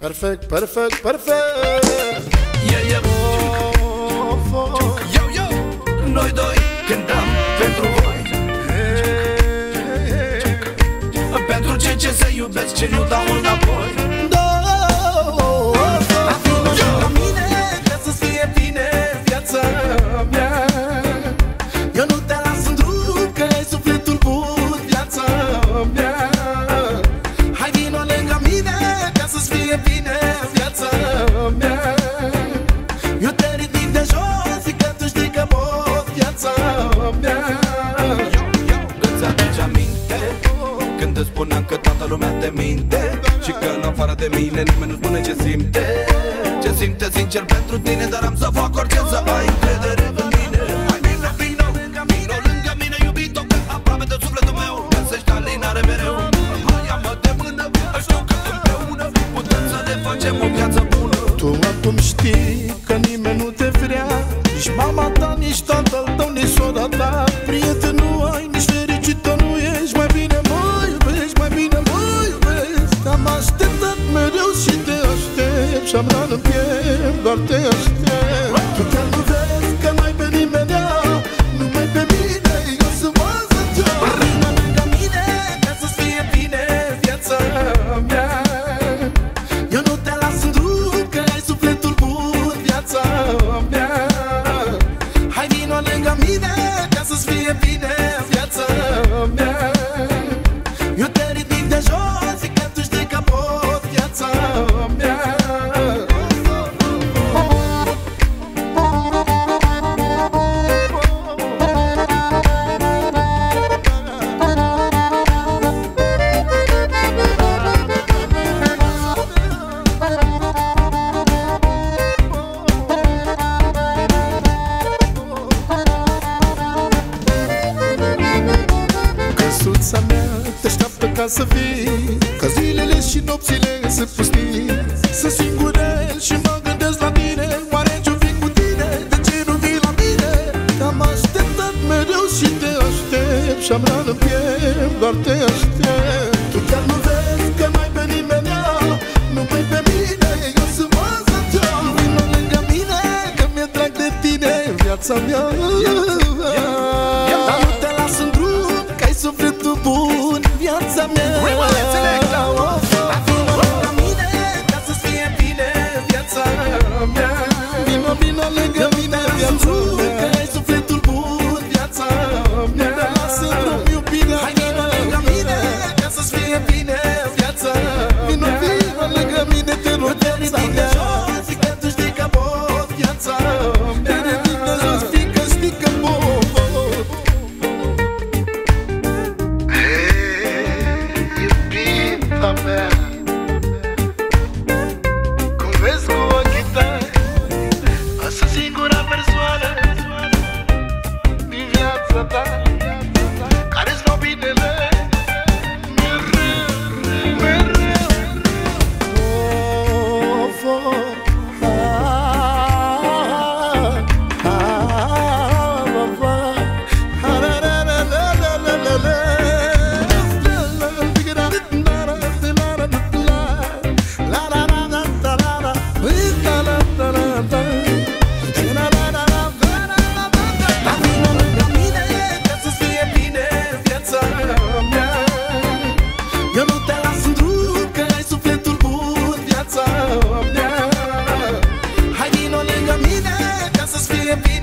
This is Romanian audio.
Perfect, perfect, perfect. Yeah, yeah Of, of. Yo, yo. Noi doi cântăm pentru voi. Pentru cei ce se iubesc, ce nu dau înapoi Când îți spuneam că toată lumea te minte Și că în afară de mine nimeni nu spune ce simte Ce simte sincer pentru tine Dar am să fac orice să ai încredere în piept, doar te aștept. Tu chiar nu vezi că n-ai pe nimeni Numai pe mine, eu sunt văză Vino lângă mine ca să-ți fie bine viața mea. Eu nu te las în drum, că ai sufletul bun viața mea. Hai vino lângă mine ca să-ți fie bine să vii Că zilele și nopțile se pustii Sunt singurel și mă gândesc la tine Oare ce-o fi cu tine? De ce nu vii la mine? Te-am așteptat mereu și te aștept Și-am ran în piept, doar te aștept Tu chiar nu vezi că n-ai pe nimeni Numai pe mine, eu sunt baza ta Vino lângă mine, că mi-e drag de tine Viața mea Viața mea Vino lângă mine ca să-ți fie bine viața mea Vino, vino lângă loca. could be